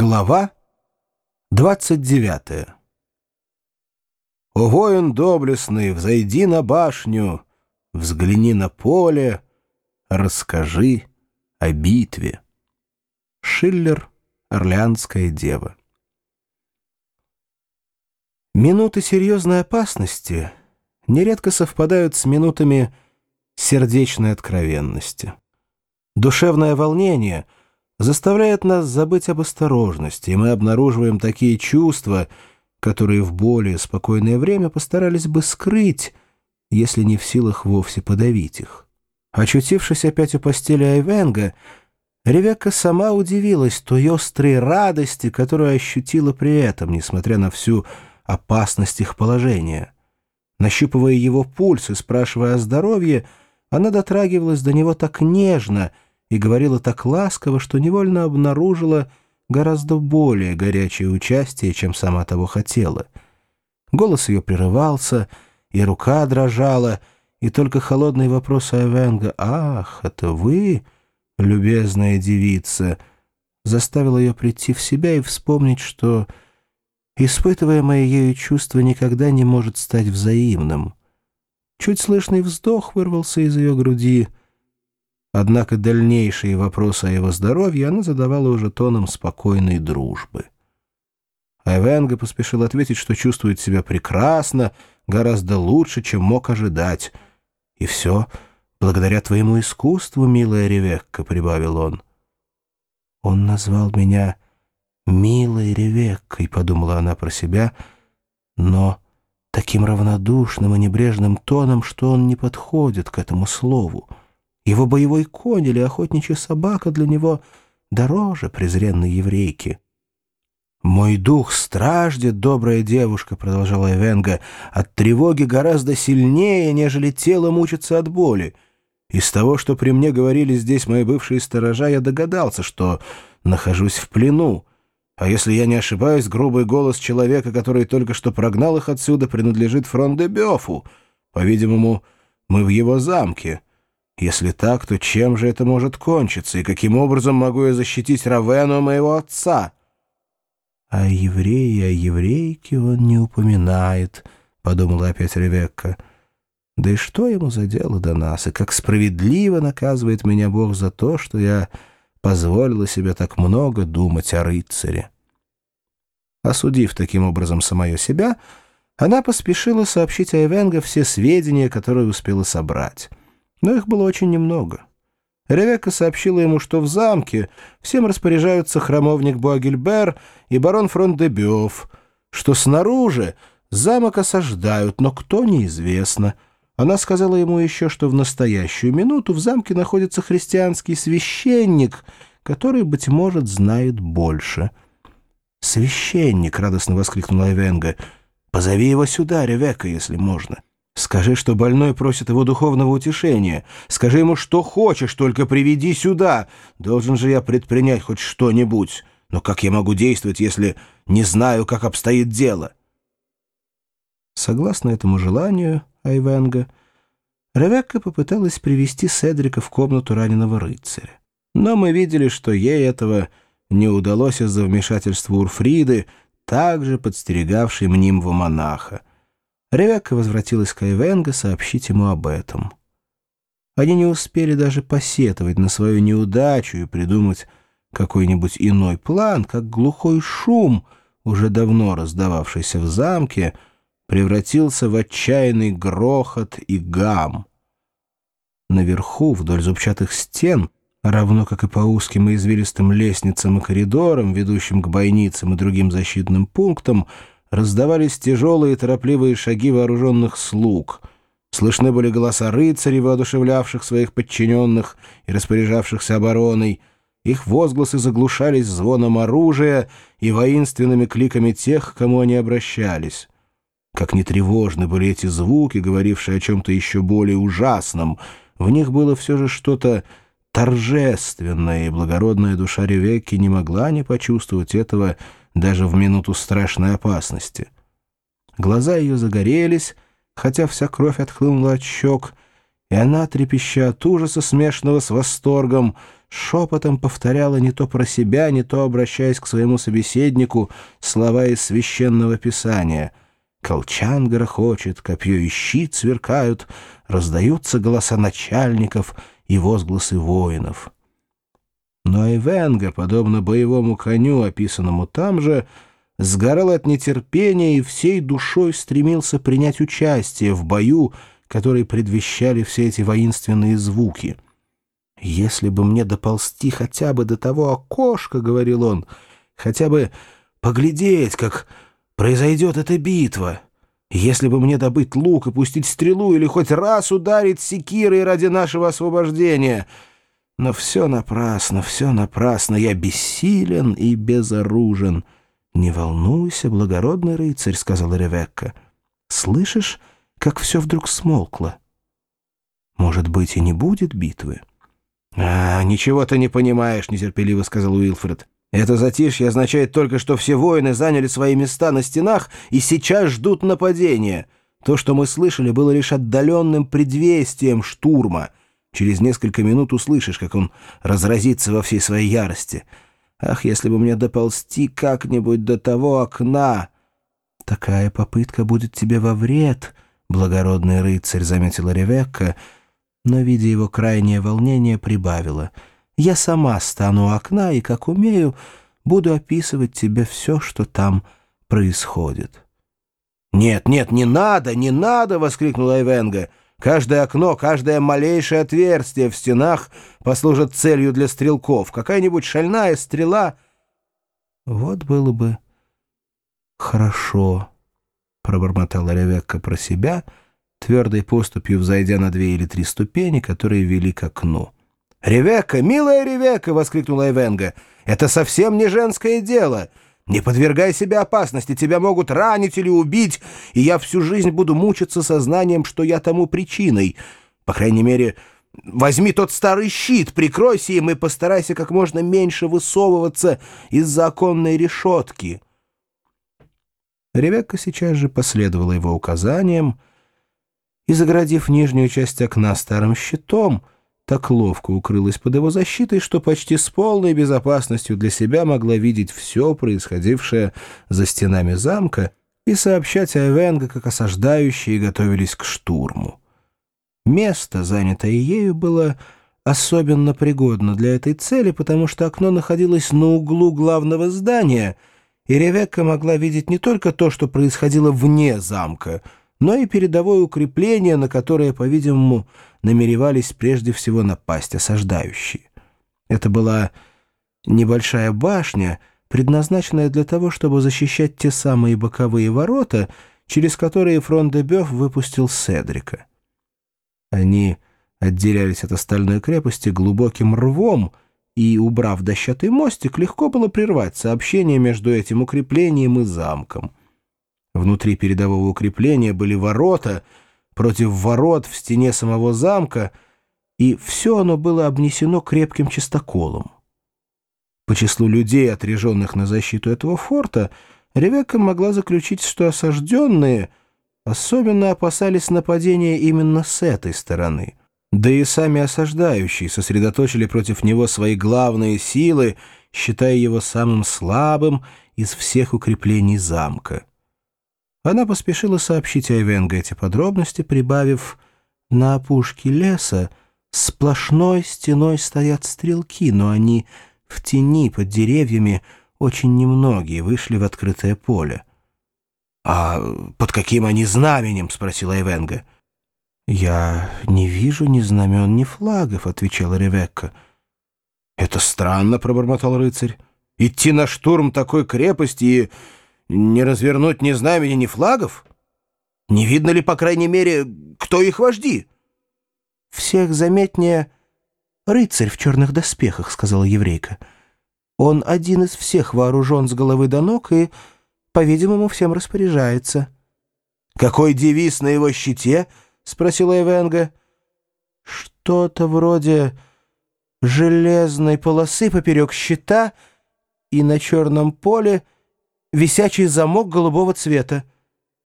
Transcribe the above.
Глава 29 «О, воин доблестный, взойди на башню, взгляни на поле, расскажи о битве». Шиллер, Орлеанская дева. Минуты серьезной опасности нередко совпадают с минутами сердечной откровенности. Душевное волнение — заставляет нас забыть об осторожности, и мы обнаруживаем такие чувства, которые в более спокойное время постарались бы скрыть, если не в силах вовсе подавить их. Очутившись опять у постели Айвенга, Ревекка сама удивилась той острой радости, которую ощутила при этом, несмотря на всю опасность их положения. Нащупывая его пульс и спрашивая о здоровье, она дотрагивалась до него так нежно — и говорила так ласково, что невольно обнаружила гораздо более горячее участие, чем сама того хотела. Голос ее прерывался, и рука дрожала, и только холодный вопрос Айвенга «Ах, это вы, любезная девица!» заставил ее прийти в себя и вспомнить, что испытываемое ею чувство никогда не может стать взаимным. Чуть слышный вздох вырвался из ее груди — Однако дальнейшие вопросы о его здоровье она задавала уже тоном спокойной дружбы. Айвенга поспешил ответить, что чувствует себя прекрасно, гораздо лучше, чем мог ожидать. «И все благодаря твоему искусству, милая Ревекка», — прибавил он. «Он назвал меня милой Ревеккой», — подумала она про себя, но таким равнодушным и небрежным тоном, что он не подходит к этому слову. Его боевой конь или охотничья собака для него дороже презренной еврейки. «Мой дух страждет, добрая девушка», — продолжала Эвенга, «от тревоги гораздо сильнее, нежели тело мучится от боли. Из того, что при мне говорили здесь мои бывшие сторожа, я догадался, что нахожусь в плену. А если я не ошибаюсь, грубый голос человека, который только что прогнал их отсюда, принадлежит Фрон-де-Бёфу. По-видимому, мы в его замке». Если так, то чем же это может кончиться, и каким образом могу я защитить Равену, моего отца? А еврея, о еврейке он не упоминает, — подумала опять Ревекка. Да и что ему за дело до нас, и как справедливо наказывает меня Бог за то, что я позволила себе так много думать о рыцаре. Осудив таким образом самое себя, она поспешила сообщить Айвенго все сведения, которые успела собрать но их было очень немного. Ревекка сообщила ему, что в замке всем распоряжаются храмовник Буагильбер и барон Фрондебёв, что снаружи замок осаждают, но кто — неизвестно. Она сказала ему еще, что в настоящую минуту в замке находится христианский священник, который, быть может, знает больше. «Священник!» — радостно воскликнула Эвенга. «Позови его сюда, Ревекка, если можно». Скажи, что больной просит его духовного утешения. Скажи ему, что хочешь, только приведи сюда. Должен же я предпринять хоть что-нибудь. Но как я могу действовать, если не знаю, как обстоит дело?» Согласно этому желанию Айвенга, Ревекка попыталась привести Седрика в комнату раненого рыцаря. Но мы видели, что ей этого не удалось из-за вмешательства Урфриды, также подстерегавшей мнимого монаха. Ревекка возвратилась к Айвенго сообщить ему об этом. Они не успели даже посетовать на свою неудачу и придумать какой-нибудь иной план, как глухой шум, уже давно раздававшийся в замке, превратился в отчаянный грохот и гам. Наверху, вдоль зубчатых стен, равно как и по узким и извилистым лестницам и коридорам, ведущим к бойницам и другим защитным пунктам, раздавались тяжелые торопливые шаги вооруженных слуг. Слышны были голоса рыцарей, воодушевлявших своих подчиненных и распоряжавшихся обороной. Их возгласы заглушались звоном оружия и воинственными кликами тех, к кому они обращались. Как нетревожны были эти звуки, говорившие о чем-то еще более ужасном, в них было все же что-то торжественное, и благородная душа Ревекки не могла не почувствовать этого, даже в минуту страшной опасности. Глаза ее загорелись, хотя вся кровь отхлынула от щек, и она, трепеща от ужаса, смешанного с восторгом, шепотом повторяла не то про себя, не то обращаясь к своему собеседнику слова из священного писания. «Колчан грохочет, копье и щит сверкают, раздаются голоса начальников и возгласы воинов». Но Эвенга, подобно боевому коню, описанному там же, сгорал от нетерпения и всей душой стремился принять участие в бою, который предвещали все эти воинственные звуки. «Если бы мне доползти хотя бы до того окошка, — говорил он, — хотя бы поглядеть, как произойдет эта битва, если бы мне добыть лук и пустить стрелу или хоть раз ударить секирой ради нашего освобождения!» Но все напрасно, все напрасно, я бессилен и безоружен. «Не волнуйся, благородный рыцарь», — сказала Ревекка. «Слышишь, как все вдруг смолкло? Может быть, и не будет битвы?» «А, ничего ты не понимаешь», — нетерпеливо сказал Уилфред. «Это затишье означает только, что все воины заняли свои места на стенах и сейчас ждут нападения. То, что мы слышали, было лишь отдаленным предвестием штурма». Через несколько минут услышишь, как он разразится во всей своей ярости. Ах, если бы мне доползти как-нибудь до того окна! Такая попытка будет тебе во вред, благородный рыцарь, — заметила Ревекка, но, видя его крайнее волнение, прибавила. Я сама стану у окна и, как умею, буду описывать тебе все, что там происходит. «Нет, нет, не надо, не надо!» — воскликнула Эвенга. Каждое окно, каждое малейшее отверстие в стенах послужит целью для стрелков. Какая-нибудь шальная стрела... Вот было бы хорошо, — пробормотала Ревекка про себя, твердой поступью взойдя на две или три ступени, которые вели к окну. «Ревекка, милая Ревекка!» — воскликнула Эвенга. «Это совсем не женское дело!» Не подвергай себя опасности, тебя могут ранить или убить, и я всю жизнь буду мучиться сознанием, что я тому причиной. По крайней мере, возьми тот старый щит, прикройся им и постарайся как можно меньше высовываться из-за оконной решетки». Ребекка сейчас же последовала его указаниям и, заградив нижнюю часть окна старым щитом, — так ловко укрылась под его защитой, что почти с полной безопасностью для себя могла видеть все происходившее за стенами замка и сообщать Айвенга, как осаждающие готовились к штурму. Место, занятое ею, было особенно пригодно для этой цели, потому что окно находилось на углу главного здания, и Ревекка могла видеть не только то, что происходило вне замка — но и передовое укрепление, на которое, по-видимому, намеревались прежде всего напасть осаждающие. Это была небольшая башня, предназначенная для того, чтобы защищать те самые боковые ворота, через которые фронт де выпустил Седрика. Они отделялись от остальной крепости глубоким рвом, и, убрав дощатый мостик, легко было прервать сообщение между этим укреплением и замком. Внутри передового укрепления были ворота, против ворот в стене самого замка, и все оно было обнесено крепким чистоколом. По числу людей, отряженных на защиту этого форта, Ревекка могла заключить, что осажденные особенно опасались нападения именно с этой стороны. Да и сами осаждающие сосредоточили против него свои главные силы, считая его самым слабым из всех укреплений замка. Она поспешила сообщить Айвенго эти подробности, прибавив «На опушке леса сплошной стеной стоят стрелки, но они в тени под деревьями очень немногие вышли в открытое поле». «А под каким они знаменем?» — спросила Айвенго. «Я не вижу ни знамен, ни флагов», — отвечала Ревекка. «Это странно», — пробормотал рыцарь. «Идти на штурм такой крепости и...» Не развернуть ни знамени, ни флагов? Не видно ли, по крайней мере, кто их вожди? — Всех заметнее рыцарь в черных доспехах, — сказала еврейка. Он один из всех вооружен с головы до ног и, по-видимому, всем распоряжается. — Какой девиз на его щите? — спросила Эвенга. — Что-то вроде железной полосы поперек щита и на черном поле — висячий замок голубого цвета.